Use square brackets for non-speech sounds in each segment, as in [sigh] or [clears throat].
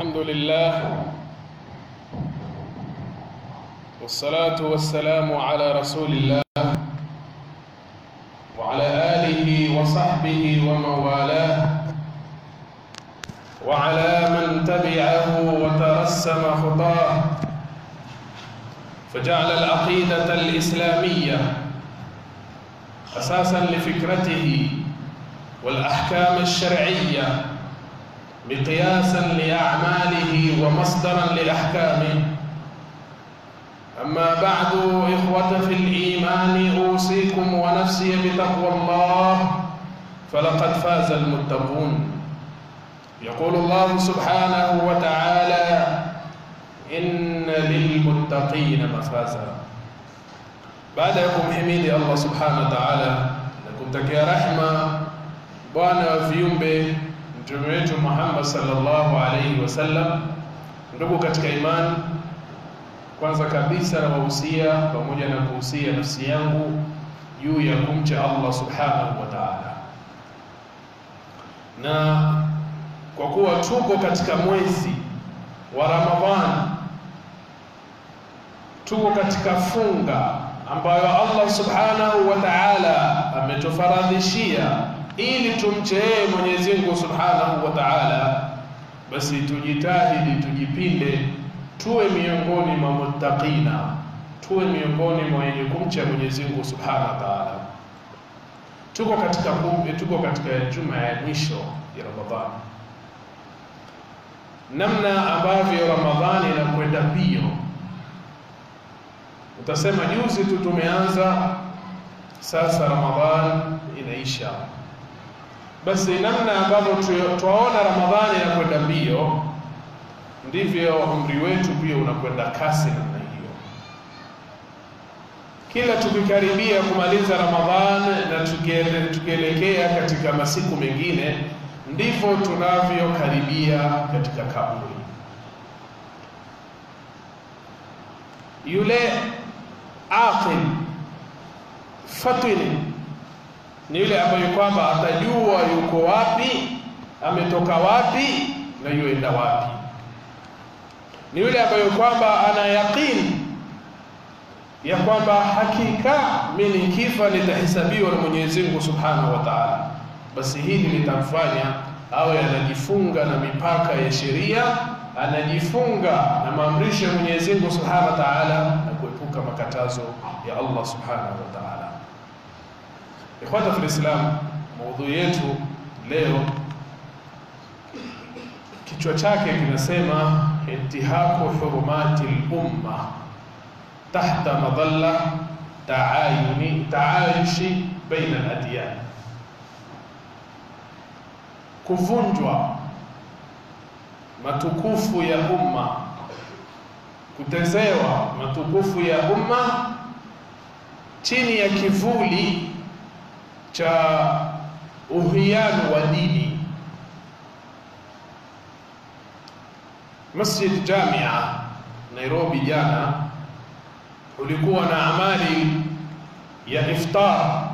الحمد لله والصلاة والسلام على رسول الله وعلى آله وصحبه ومن والاه وعلى من تبعه وترسم خطاه فجعل العقيدة الإسلامية أساسا لفكرته والأحكام الشرعية مقياسا لأعماله ومصدرا لأحكامه. أما بعد إخوة في الإيمان أوصيكم ونفسي بتقوى الله فلقد فاز المتقون. يقول الله سبحانه وتعالى إن للمتقين مفازا. يكم حميد الله سبحانه وتعالى nakumtakia rahma bwana wa viumbe mtume wetu Muhammad sallallahu alaihi wasallam. Ndugu katika imani, kwanza kabisa nawahusia pamoja na kuhusia nafsi yangu juu ya kumcha Allah subhanahu wa ta'ala, na kwa kuwa tuko katika mwezi wa Ramadhani, tuko katika funga ambayo Allah subhanahu wa ta'ala ametufaradhishia ili tumche yeye Mwenyezi Mungu subhanahu wa ta'ala, basi tujitahidi, tujipinde, tuwe miongoni mwa muttaqina, tuwe miongoni mwa wenye kumcha Mwenyezi Mungu subhanahu wa ta'ala. Tuko katika kumbe, tuko katika juma ya mwisho ya Ramadhani, namna ambavyo Ramadhani inakwenda mbio Utasema juzi tu tumeanza, sasa Ramadhani inaisha. Basi namna ambavyo twaona Ramadhani inakwenda mbio, ndivyo umri wetu pia unakwenda kasi namna hiyo. Kila tukikaribia kumaliza Ramadhani na tukielekea katika masiku mengine, ndivyo tunavyokaribia katika kaburi. Yule aqil fatini ni yule ambayo kwamba atajua yuko wapi, ametoka wapi na yuenda wapi. Ni yule ambayo kwamba ana yaqini ya kwamba hakika mimi nikifa nitahesabiwa na Mwenyezi Mungu Subhanahu wa Ta'ala. Basi hili litamfanya awe anajifunga na mipaka ya sheria, anajifunga na maamrisho ya Mwenyezi Mungu Subhanahu wa Ta'ala na kuepuka makatazo ya Allah subhanahu wa ta'ala. Ikhwata filislam, maudhui yetu leo kichwa chake kinasema intihaku hurumati lumma tahta madhalla taayuni taayushi baina al-adyan, kuvunjwa matukufu ya umma kutezewa matukufu ya umma chini ya kivuli cha uhiano wa dini. Masjid Jamia Nairobi jana ulikuwa na amali ya iftar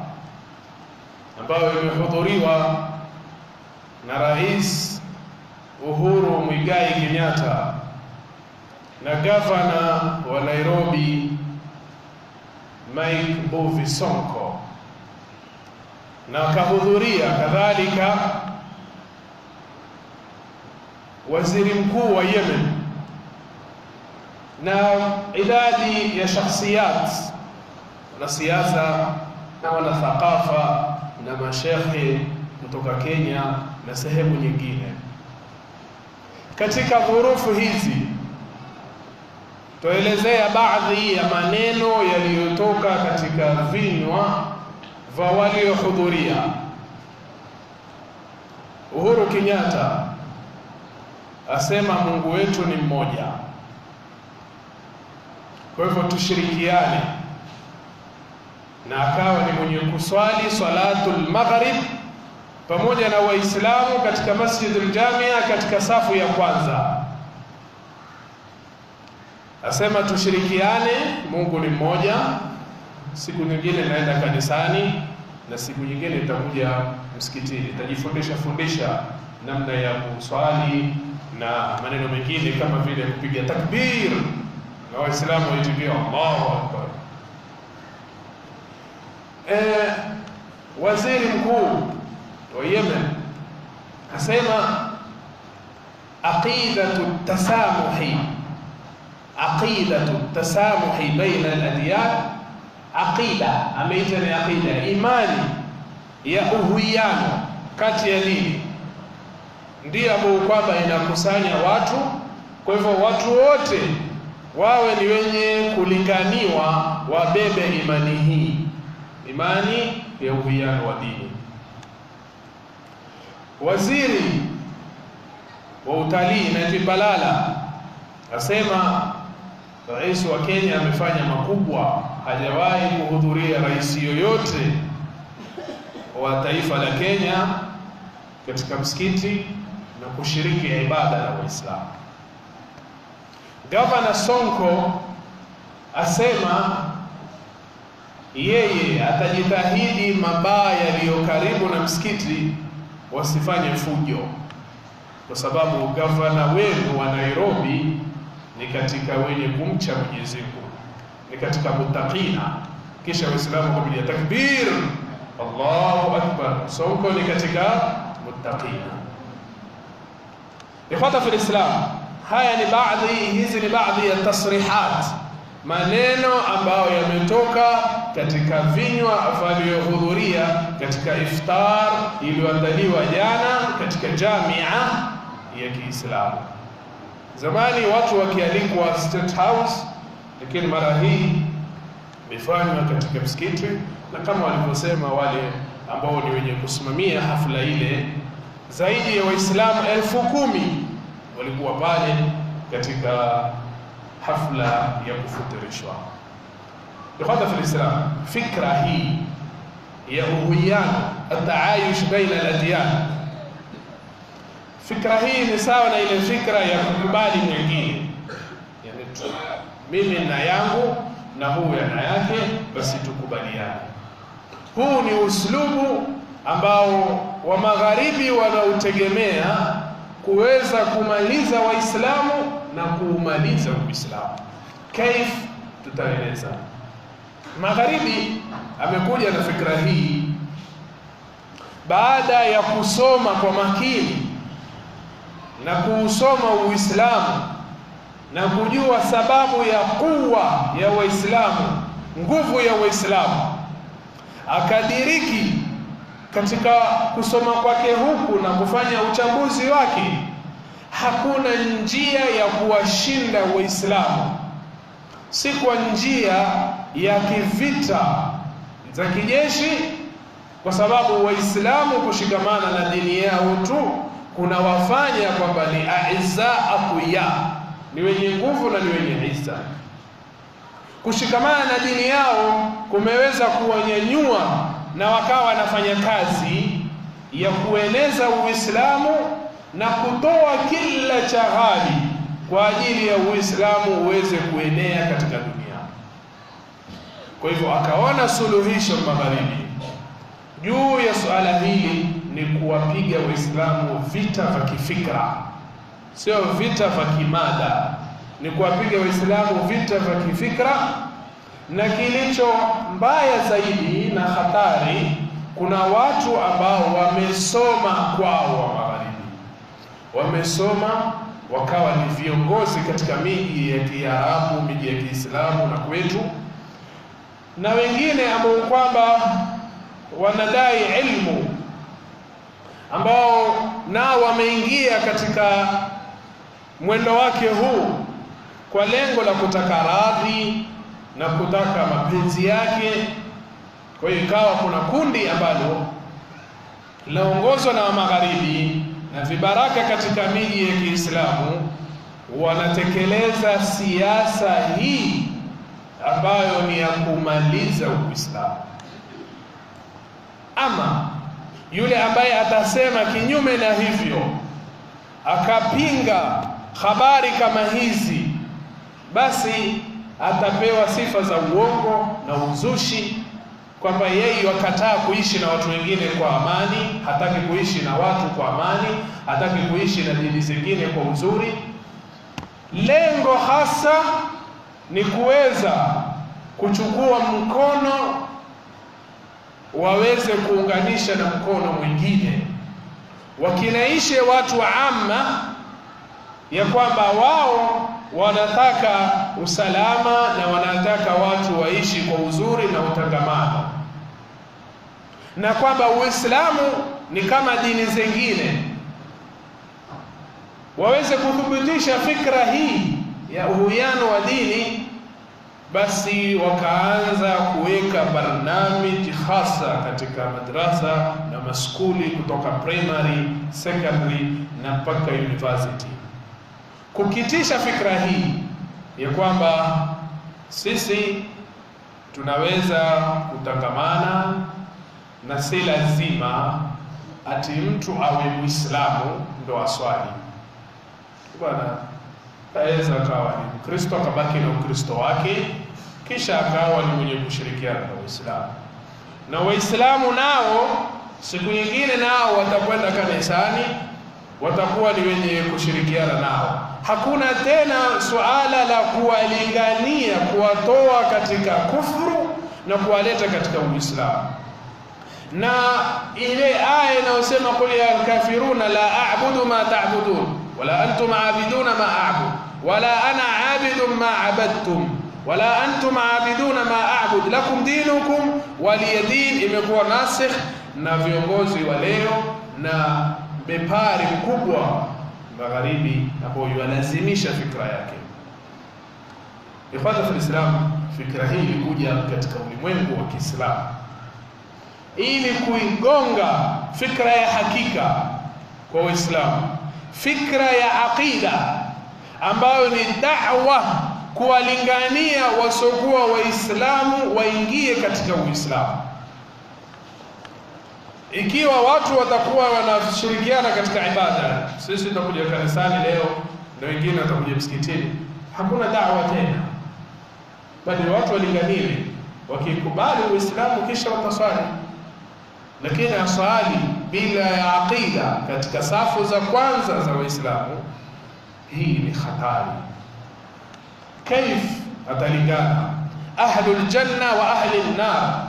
ambayo imehudhuriwa na Rais Uhuru mwigai Kenyatta na gavana wa Nairobi Mike Mbuvi Sonko, na akahudhuria kadhalika waziri mkuu wa Yemen na idadi ya shakhsiyat na siasa na wanathaqafa na mashekhe kutoka Kenya na sehemu nyingine. Katika dhurufu hizi tuelezea baadhi ya maneno yaliyotoka katika vinywa vya waliohudhuria. Uhuru Kenyatta asema Mungu wetu ni mmoja, kwa hivyo tushirikiane, na akawa ni mwenye kuswali salatul maghrib pamoja na Waislamu katika Masjidul Jamia katika safu ya kwanza asema tushirikiane, Mungu ni mmoja. Siku nyingine naenda kanisani na siku nyingine nitakuja msikitini, nitajifundisha fundisha namna ya kuswali na maneno mengine kama vile kupiga takbir na Waislamu waitikia Allahu akbar. Eh, waziri mkuu wa Yemen asema aqidatu tasamuhi aqidatu tasamuhi baina al-adyan aqida ameita ni aqida imani ya uhuiano kati ya dini. Ndiyo ambayo kwamba inakusanya watu. Kwa hivyo watu wote wawe ni wenye kulinganiwa wabebe imani hii. Imani ya uhuiano wa dini. Waziri wa utalii Najib Balala asema rais wa Kenya amefanya makubwa hajawahi kuhudhuria rais yoyote wa taifa la Kenya katika msikiti na kushiriki ibada na Waislamu. Gavana Sonko asema yeye atajitahidi mabaa yaliyo karibu na msikiti wasifanye fujo, kwa sababu gavana wenu wa Nairobi ni katika wenye kumcha Mwenyezi Mungu, ni katika muttaqina. Kisha Waislamu kupiga takbir, Allahu akbar. Sonko ni katika muttaqina. Ikhwata fi Islam, haya ni baadhi, hizi ni baadhi ya tasrihat, maneno ambayo yametoka katika vinywa vilivyohudhuria katika iftar iliyoandaliwa jana katika jamia ya Kiislamu. Zamani watu wakialikwa State House, lakini mara hii imefanywa katika msikiti, na kama walivyosema wale ambao ni wenye kusimamia hafla ile zaidi ya Waislamu elfu kumi walikuwa pale katika hafla ya kufutirishwa. Ikhwata fil Islam, fikra hii ya uhuiano, ataayush baina al-adyan, fikra hii ni sawa na ile fikra ya kukubali mwingine, yani mimi na yangu na huyu ana yake, basi tukubaliane. Huu ni uslubu ambao wa magharibi wanautegemea kuweza kumaliza Waislamu na kuumaliza Uislamu. Kaif, tutaeleza. Magharibi amekuja na fikra hii baada ya kusoma kwa makini na kuusoma Uislamu na kujua sababu ya kuwa ya Waislamu, nguvu ya Waislamu, akadiriki katika kusoma kwake huku na kufanya uchambuzi wake, hakuna njia ya kuwashinda Waislamu, si kwa njia ya kivita za kijeshi, kwa sababu Waislamu kushikamana na dini yao tu kunawafanya kwamba ni aiza aqwiya, ni wenye nguvu na ni wenye hisa. Kushikamana na dini yao kumeweza kuwanyanyua na wakawa wanafanya kazi ya kueneza Uislamu na kutoa kila cha ghali kwa ajili ya Uislamu uweze kuenea katika dunia. Kwa hivyo akaona suluhisho magharibi juu ya suala hili ni kuwapiga Waislamu vita vya kifikra, sio vita vya kimada, ni kuwapiga Waislamu vita vya kifikra. Na kilicho mbaya zaidi na hatari, kuna watu ambao wamesoma kwao wa magharibi, wamesoma wakawa ni viongozi katika miji ya Kiarabu, miji ya Kiislamu na kwetu, na wengine ambao kwamba wanadai ilmu, ambao nao wameingia katika mwendo wake huu kwa lengo la kutaka radhi na kutaka mapenzi yake. Kwa hiyo ikawa kuna kundi ambalo linaongozwa na magharibi na vibaraka katika miji ya Kiislamu wanatekeleza siasa hii ambayo ni ya kumaliza Uislamu. Ama yule ambaye atasema kinyume na hivyo, akapinga habari kama hizi, basi atapewa sifa za uongo na uzushi kwamba yeye wakataa kuishi na watu wengine kwa amani, hataki kuishi na watu kwa amani, hataki kuishi na dini zingine kwa uzuri. Lengo hasa ni kuweza kuchukua mkono waweze kuunganisha na mkono mwingine, wakinaishe watu wa amma ya kwamba wao wanataka usalama na wanataka watu waishi kwa uzuri na utangamano, na kwamba Uislamu ni kama dini zingine, waweze kuthibitisha fikra hii ya uhuiano wa dini, basi wakaanza kuweka barnamiji hasa katika madrasa na maskuli kutoka primary, secondary na mpaka university kukitisha fikra hii ya kwamba sisi tunaweza kutangamana na si lazima ati mtu awe Muislamu ndo aswali. Bwana aweza akawa ni Mkristo akabaki na Ukristo wake, kisha akawa ni mwenye kushirikiana na Waislamu, na Waislamu nao siku nyingine nao watakwenda kanisani, watakuwa ni wenye kushirikiana nao hakuna tena suala la kuwalingania kuwatoa katika kufuru na kuwaleta katika Uislamu. Na ile aya inayosema qul ya kafiruna la a'budu ma ta'budun wala antum a'biduna ma a'bud wala ana 'abidun ma 'abadtum wala antum 'abiduna ma a'bud lakum dinukum waliyadin, imekuwa nasikh na viongozi wa leo na bepari mkubwa magharibi ambao yalazimisha fikra yake. Ikhwana fil Islam, fikra hii ilikuja katika ulimwengu wa Kiislamu ili kuigonga fikra ya hakika kwa Waislamu, fikra ya aqida ambayo ni da'wa, kuwalingania wasiokuwa Waislamu waingie katika Uislamu. Ikiwa watu watakuwa wanashirikiana katika ibada, sisi tutakuja kanisani leo na wengine watakuja msikitini, hakuna dawa tena, bali watu walinganile, wakikubali Uislamu kisha wataswali. Lakini aswali bila ya aqida katika safu za kwanza za Waislamu, hii ni hatari. Kaif atalingana ahlul janna wa ahli nnar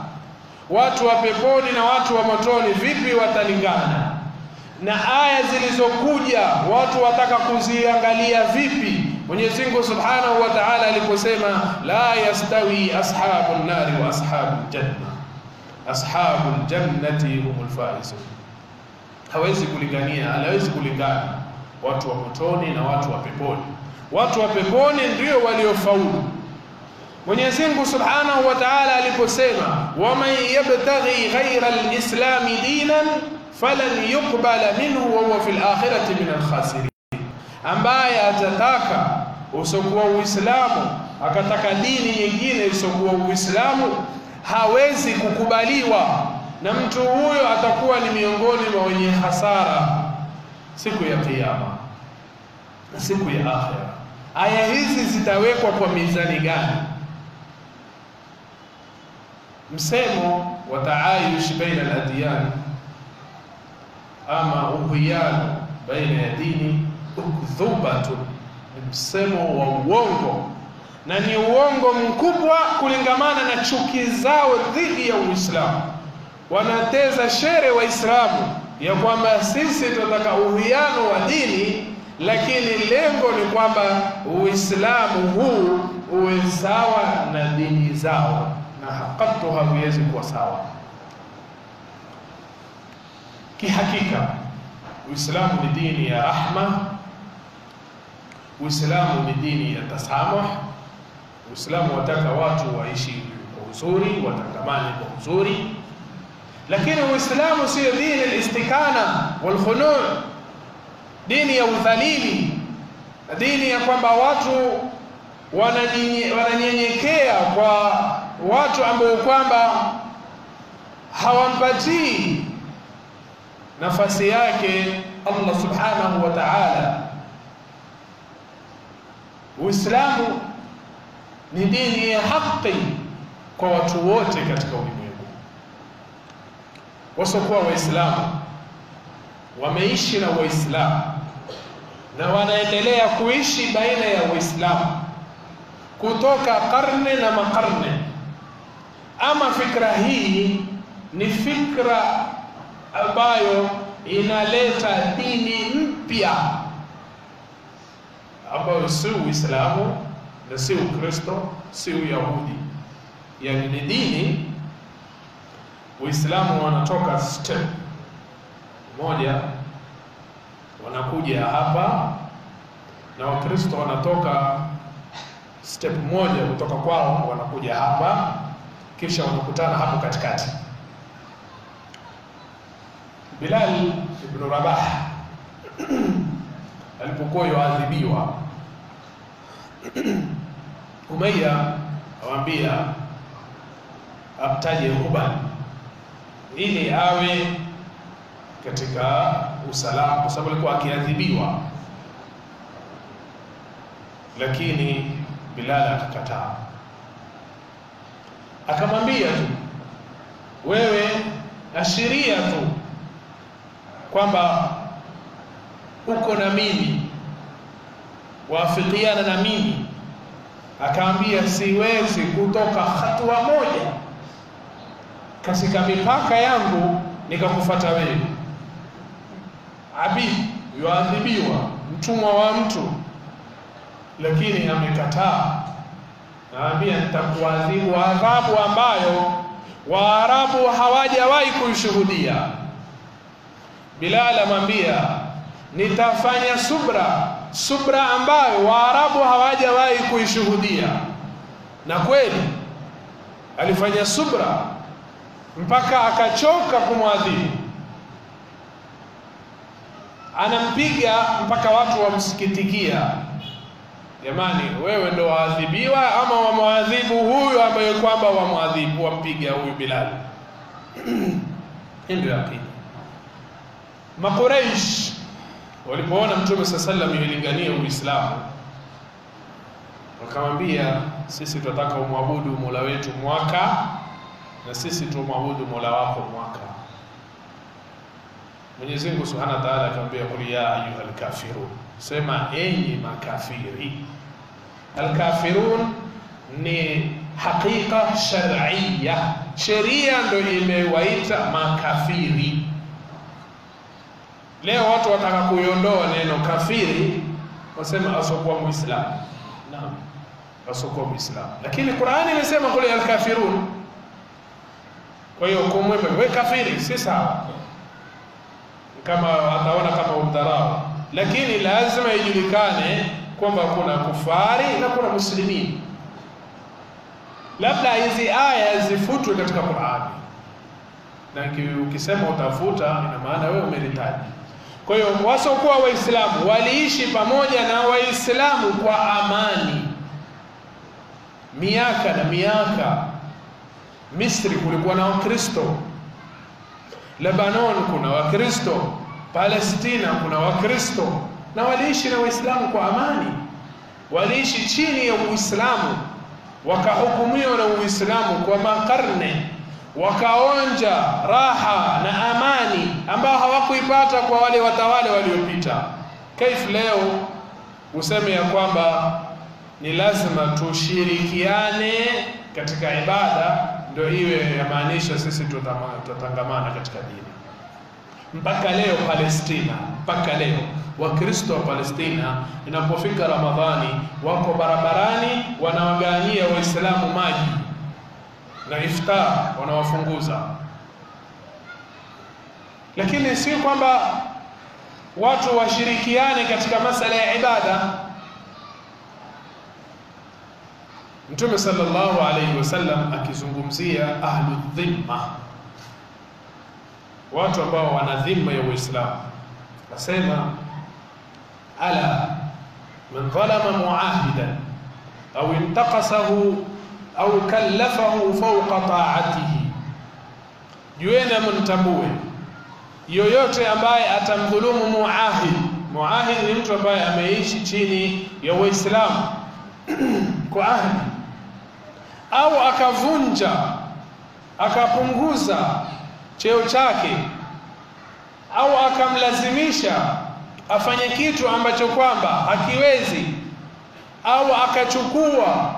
watu wa peponi na watu wa motoni vipi watalingana? Na aya zilizokuja watu wataka kuziangalia vipi? Mwenyezi Mungu Subhanahu wa Ta'ala aliposema la yastawi ashabun nari wa ashabul janna, ashabul jannati humul faizun, hawezi kulingania, hawezi kulingana watu wa motoni na watu wa peponi. Watu wa peponi ndio waliofaulu. Mwenyezi Mungu Subhanahu wa Ta'ala aliposema waman yabtaghi ghayra al-islami dinan falan yuqbala minhu wa huwa fil akhirati min al-khasirin, ambaye atataka usokuwa Uislamu akataka dini nyingine isokuwa Uislamu hawezi kukubaliwa, na mtu huyo atakuwa ni miongoni mwa wenye hasara siku ya Kiyama na siku ya akhira. Aya hizi zitawekwa kwa mizani gani? Msemo wa taayush baina al-adyan. Ama uhuyano baina ya dini, ukdhubatu. Ni msemo wa uongo. Na ni uongo mkubwa kulingamana na chuki zao dhidi ya Uislamu. Wanateza shere Waislamu ya kwamba sisi tunataka uhuyano wa dini, lakini lengo ni kwamba Uislamu huu uwe sawa na dini zao na hakatu haviwezi kuwa sawa. Kihakika Uislamu ni dini ya rahma, Uislamu ni dini ya tasamuh. Uislamu wataka watu waishi kwa uzuri, watangamane kwa uzuri, lakini Uislamu sio dini al-istikana wal khunu', dini ya udhalili, dini ya kwamba watu wananyenyekea kwa watu ambao kwamba hawampatii nafasi yake Allah subhanahu wa ta'ala. Uislamu ni dini ya haki kwa watu wote katika ulimwengu. wasiokuwa Waislamu wameishi na Waislamu na wanaendelea kuishi baina ya Waislamu kutoka karne na makarne. Ama fikra hii ni fikra ambayo inaleta dini mpya ambayo si Uislamu na si Ukristo, si Uyahudi, yani ni dini. Uislamu wanatoka step moja wanakuja hapa na Wakristo wanatoka step moja kutoka kwao wanakuja hapa, kisha wanakutana hapo katikati. Bilal ibn Rabah [clears throat] alipokuwa yoadhibiwa, [clears throat] Umayya awaambia amtaje Uban ili awe katika usalama, kwa sababu alikuwa akiadhibiwa, lakini Bilal akakataa, akamwambia tu, wewe ashiria tu kwamba uko na mimi, waafikiana na mimi. Akaambia siwezi kutoka hatua moja katika mipaka yangu nikakufata wewe. Abid yuadhibiwa, mtumwa wa mtu, lakini amekataa. Naambia nitakuadhibu adhabu ambayo Waarabu hawajawahi kuishuhudia. Bilal amwambia nitafanya subra, subra ambayo Waarabu hawajawahi kuishuhudia. Na kweli alifanya subra mpaka akachoka kumwadhibu, anampiga mpaka watu wamsikitikia. Jamani, wewe ndo waadhibiwa ama wamwadhibu huyu ambaye kwamba wamwadhibu wampiga huyu Bilali? [clears throat] Ndio ya pili. Makuraish walipoona Mtume saa sallam yuilingania Uislamu, wakamwambia sisi tunataka umwabudu mola wetu mwaka na sisi tumwabudu mola wako mwaka. Mwenyezi Mungu subhanahu wa ta'ala akamwambia, qul ya ayuha kafirun, sema enyi makafiri. Alkafirun ni haqiqa shar'iyya, sheria ndo imewaita makafiri. Leo watu wataka kuiondoa neno kafiri, wasema asokuwa Muislamu. Naam, asokuwa Muislamu, lakini Qur'ani imesema kule alkafirun. Kwa hiyo kumwembe we kafiri si sawa, kama ataona kama umdharau, lakini lazima ijulikane kwamba kuna kufari na kuna muslimini. Labda hizi aya zifutwe katika Qur'ani, na ukisema utafuta, ina maana wewe umeritaji. Kwa hiyo wasiokuwa Waislamu waliishi pamoja na Waislamu kwa amani miaka na miaka. Misri kulikuwa na Wakristo, Lebanon kuna Wakristo, Palestina kuna Wakristo, na waliishi na Waislamu kwa amani, waliishi chini ya Uislamu, wakahukumiwa na Uislamu kwa makarne, wakaonja raha na amani ambao hawakuipata kwa wale watawale waliopita. Kaif leo useme ya kwamba ni lazima tushirikiane katika ibada ndio iwe yamaanisha sisi tutatangamana katika dini. Mpaka leo Palestina, mpaka leo. Wakristo wa Palestina inapofika Ramadhani wako barabarani wanawagawanyia Waislamu maji na iftar wanawafunguza, lakini si kwamba watu washirikiane katika masala ya ibada. Mtume sallallahu alayhi wasallam akizungumzia ahlu dhimma, watu ambao wana dhima ya Uislamu, Nasema ala man dhalama muahidan au intaqasahu au kallafahu fawqa ta'atihi, jueni mtambue yoyote ambaye atamdhulumu muahid. Muahid ni mtu ambaye ameishi chini ya Uislamu [clears throat] kwa ahdi au akavunja akapunguza cheo chake au akamlazimisha afanye kitu ambacho kwamba hakiwezi au akachukua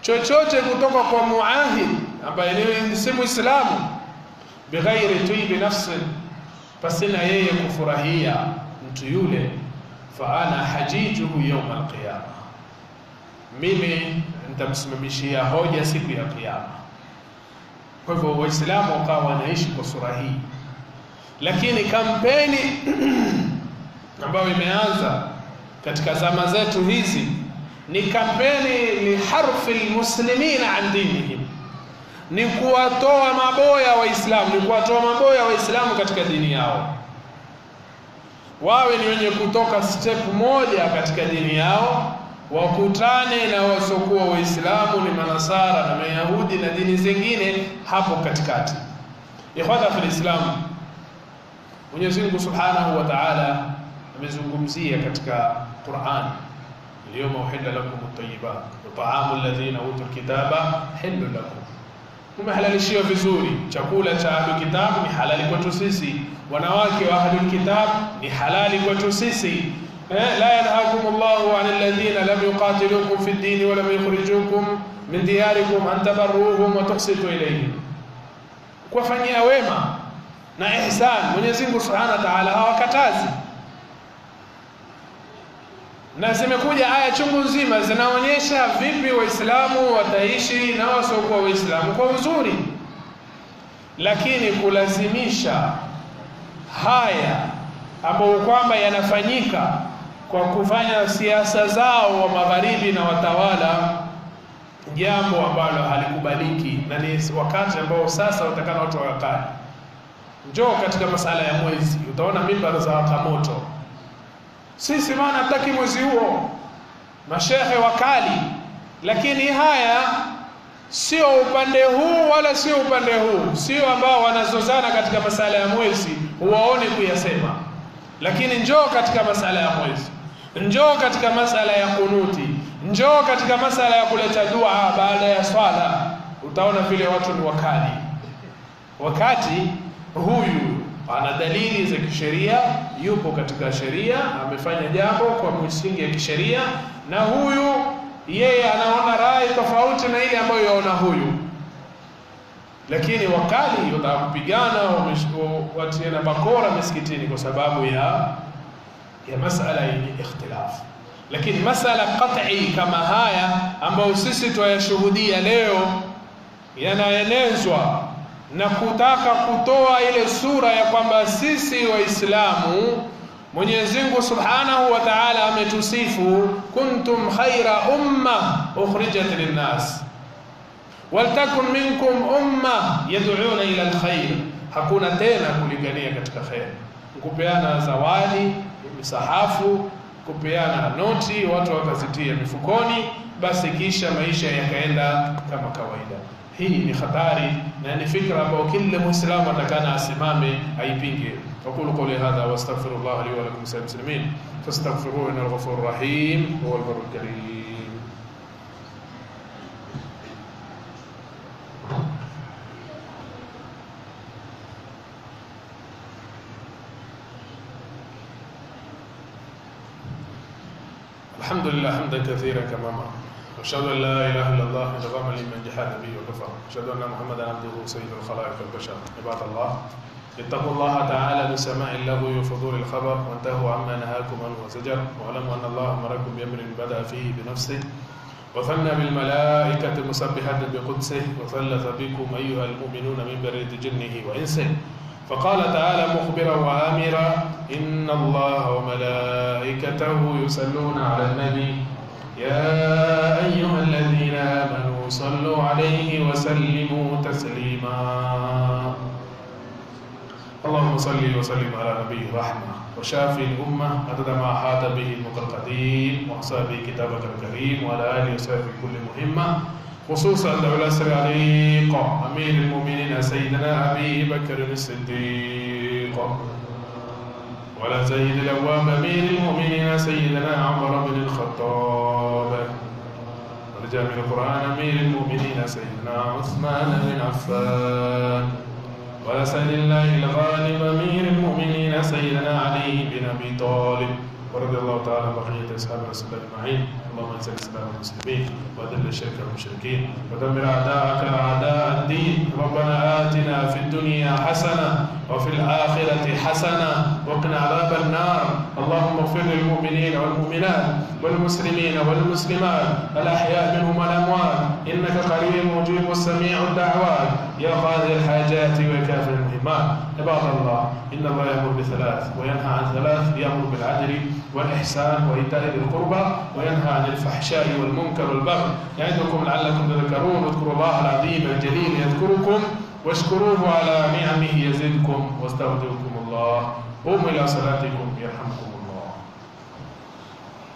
chochote kutoka kwa muahid ambaye ni si Muislamu bighairi tuibi nafsi, pasina yeye kufurahia mtu yule, fa ana hajijuhu yawm alqiyama, mimi nitamsimamishia hoja siku ya Kiyama. Kwa hivyo Waislamu wakawa wanaishi kwa sura hii, lakini kampeni [clears throat] ambayo imeanza katika zama zetu hizi ni kampeni liharfi lmuslimina an dinihim, ni kuwatoa maboya Waislamu, ni kuwatoa maboya Waislamu katika dini yao, wawe ni wenye kutoka step moja katika dini yao, wakutane na wasiokuwa Waislamu ni manasara na Mayahudi na dini zingine hapo katikati. Ikhwana fil Islam, Mwenyezi Mungu Subhanahu wa Ta'ala amezungumzia katika Qur'an, al-yawma uhilla lakum at-tayyibat wa ta'amu alladhina utul kitaba hillun lakum, tumehalalishiwa vizuri. Chakula cha ahlul kitab ni halali kwetu sisi, wanawake wa ahlul kitab ni halali kwetu sisi eh, ينهاكم الله عن الذين لم يقاتلوكم في الدين ولم يخرجوكم من دياركم أن تبروهم وتقسطوا إليهم kuwafanyia wema na ihsan Mwenyezi Mungu Subhanahu wa Ta'ala hawakatazi. Na zimekuja aya chungu nzima zinaonyesha vipi Waislamu wataishi na wasiokuwa Waislamu kwa uzuri, lakini kulazimisha haya ambayo kwamba yanafanyika kwa kufanya siasa zao wa magharibi na watawala, jambo ambalo halikubaliki na ni wakati ambao sasa watakana watu wakae. Njoo katika masala ya mwezi, utaona mimbar za waka moto sisi maana hataki mwezi huo, mashehe wakali. Lakini haya sio upande huu wala sio upande huu, sio ambao wanazozana katika masala ya mwezi huwaone kuyasema, lakini njoo katika masala ya mwezi, njoo katika masala ya kunuti, njoo katika masala ya kuleta dua baada ya swala, utaona vile watu ni wakali, wakati huyu ana dalili za kisheria, yupo katika sheria, amefanya jambo kwa misingi ya kisheria, na huyu yeye anaona rai tofauti na ile ambayo yaona huyu, lakini wakali wataka kupigana, watiana bakora misikitini kwa sababu ya ya masala yenye ikhtilafu. Lakini masala qat'i kama haya ambayo sisi twayashuhudia leo yanaenezwa na kutaka kutoa ile sura ya kwamba sisi Waislamu Mwenyezi Mungu Subhanahu wa Ta'ala ametusifu kuntum khaira umma ukhrijat linnas waltakun minkum umma yad'una ila alkhair, hakuna tena kulingania katika khair, kupeana zawadi, misahafu, kupeana noti, watu wakazitia mifukoni, basi kisha maisha yakaenda kama kawaida. Hii ni hatari na ni fikra ambayo kila Muislamu atakana asimame aipinge. Aqulu qawli hadha wa astaghfirullah li wa lakum muslimin fastaghfiruhu innahu ghafurur rahim wa huwal barrul karim. لله حمدا كثيرا كما مر. أشهد أن لا إله إلا الله نظاما لمن جحد به وكفر. أشهد أن محمدا عبده سيد الخلائق والبشر عباد الله اتقوا الله تعالى بسماع اللغو وفضول الخبر وانتهوا عما نهاكم عنه وزجر. واعلموا أن الله أمركم بأمر بدأ فيه بنفسه. وثنى بالملائكة مسبحة بقدسه وثلث بكم أيها المؤمنون من بريد جنه وإنسه. فقال تعالى مخبرا وآمرا إن الله وملائكته يصلون على النبي. يا أيها الذين آمنوا صلوا عليه وسلموا تسليما. اللهم صل وسلم على نبي الرحمة وشافي الأمة عدد ما أحاط به القديم وأصحابه كتابك الكريم وعلى آله وصحبه كل مهمة. خصوصا دولة العليق أمير المؤمنين سيدنا أبي بكر الصديق. ولا سيد الأواب أمير المؤمنين سيدنا عمر بن الخطاب. ولجامع القرآن أمير المؤمنين سيدنا عثمان بن عفان. وأسأل الله الغالب أمير المؤمنين سيدنا علي بن أبي طالب. ورضي الله تعالى بقية أصحاب رسول الله أجمعين. اللهم انصر الإسلام والمسلمين وأذل الشرك والمشركين ودمر أعداءك أعداء الدين. ربنا آتنا في الدنيا حسنة وفي الآخرة حسنة وقنا عذاب النار. اللهم اغفر للمؤمنين والمؤمنات والمسلمين والمسلمات الأحياء منهم والأموات. إنك قريب مجيب السميع الدعوات. يا قاضي الحاجات وكافر المهمات عباد الله إن الله يأمر بثلاث وينهى عن ثلاث يأمر بالعدل والإحسان وإيتاء ذي القربى وينهى عن الفحشاء والمنكر والبغي يعظكم لعلكم تذكرون. اذكروا الله العظيم الجليل يذكركم واشكروه على نعمه يزدكم واستغفركم الله. قوموا إلى صلاتكم يرحمكم.